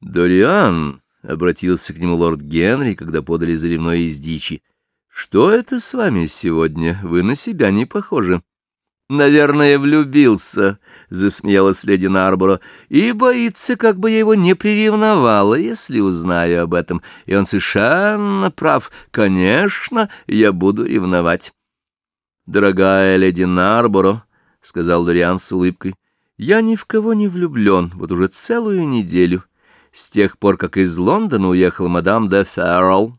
«Дориан», — обратился к нему лорд Генри, когда подали заливной из дичи, — «что это с вами сегодня? Вы на себя не похожи». «Наверное, влюбился», — засмеялась леди Нарборо, «и боится, как бы я его не приревновала, если узнаю об этом. И он совершенно прав. Конечно, я буду ревновать». «Дорогая леди Нарборо», — сказал Дориан с улыбкой, — «я ни в кого не влюблен, вот уже целую неделю, с тех пор, как из Лондона уехал мадам де Ферролл.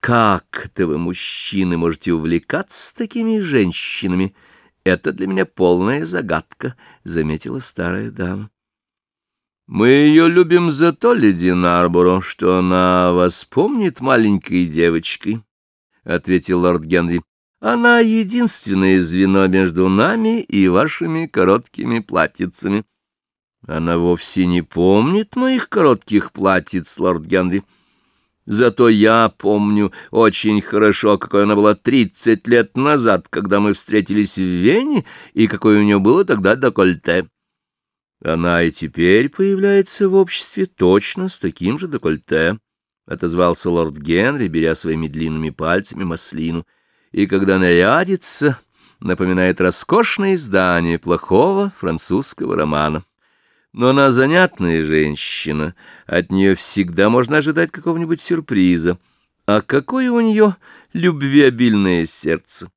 Как это вы, мужчины, можете увлекаться такими женщинами?» Это для меня полная загадка, — заметила старая дама. — Мы ее любим за то, леди Нарборо, что она вас помнит маленькой девочкой, — ответил лорд Генри. — Она единственное звено между нами и вашими короткими платьицами. — Она вовсе не помнит моих коротких платьиц, лорд Генри. — Зато я помню очень хорошо, какой она была тридцать лет назад, когда мы встретились в Вене, и какое у нее было тогда декольте. Она и теперь появляется в обществе точно с таким же декольте, — отозвался лорд Генри, беря своими длинными пальцами маслину. И когда нарядится, напоминает роскошное издание плохого французского романа. Но она занятная женщина, от нее всегда можно ожидать какого-нибудь сюрприза. А какое у нее любвеобильное сердце!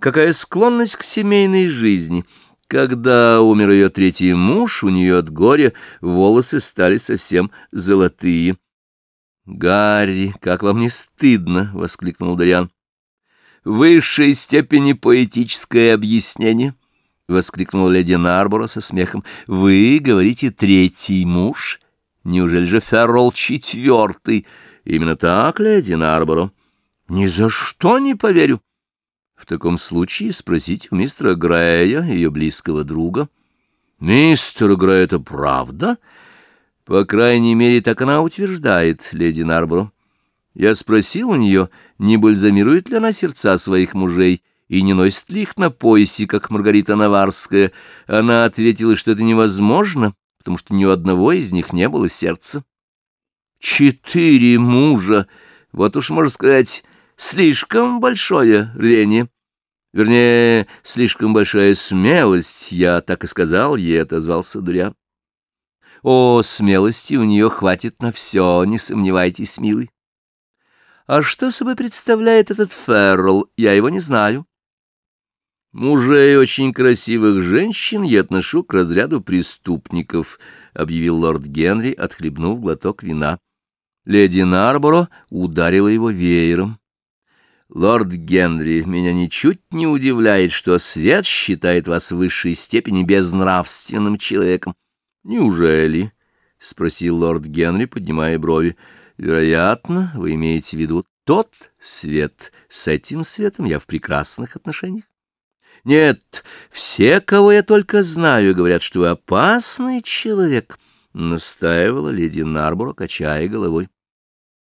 Какая склонность к семейной жизни! Когда умер ее третий муж, у нее от горя волосы стали совсем золотые. — Гарри, как вам не стыдно! — воскликнул Дариан. — высшей степени поэтическое объяснение —— воскликнула леди Нарбора со смехом. — Вы говорите третий муж? Неужели же Феррол четвертый? Именно так, леди Нарборо? — Ни за что не поверю. — В таком случае спросите у мистера Грея, ее близкого друга. — Мистер Грей, это правда? — По крайней мере, так она утверждает, леди Нарборо. Я спросил у нее, не бальзамирует ли она сердца своих мужей, — и не носит ли их на поясе, как Маргарита Наварская. Она ответила, что это невозможно, потому что ни у одного из них не было сердца. Четыре мужа, вот уж можно сказать, слишком большое рвение. Вернее, слишком большая смелость, я так и сказал, ей отозвался Дуря. О, смелости у нее хватит на все, не сомневайтесь, милый. А что собой представляет этот Феррелл, я его не знаю. «Мужей очень красивых женщин я отношу к разряду преступников», — объявил лорд Генри, отхлебнув глоток вина. Леди Нарборо ударила его веером. «Лорд Генри, меня ничуть не удивляет, что свет считает вас в высшей степени безнравственным человеком». «Неужели?» — спросил лорд Генри, поднимая брови. «Вероятно, вы имеете в виду тот свет. С этим светом я в прекрасных отношениях». Нет, все, кого я только знаю, говорят, что вы опасный человек, — настаивала леди Нарборо, качая головой.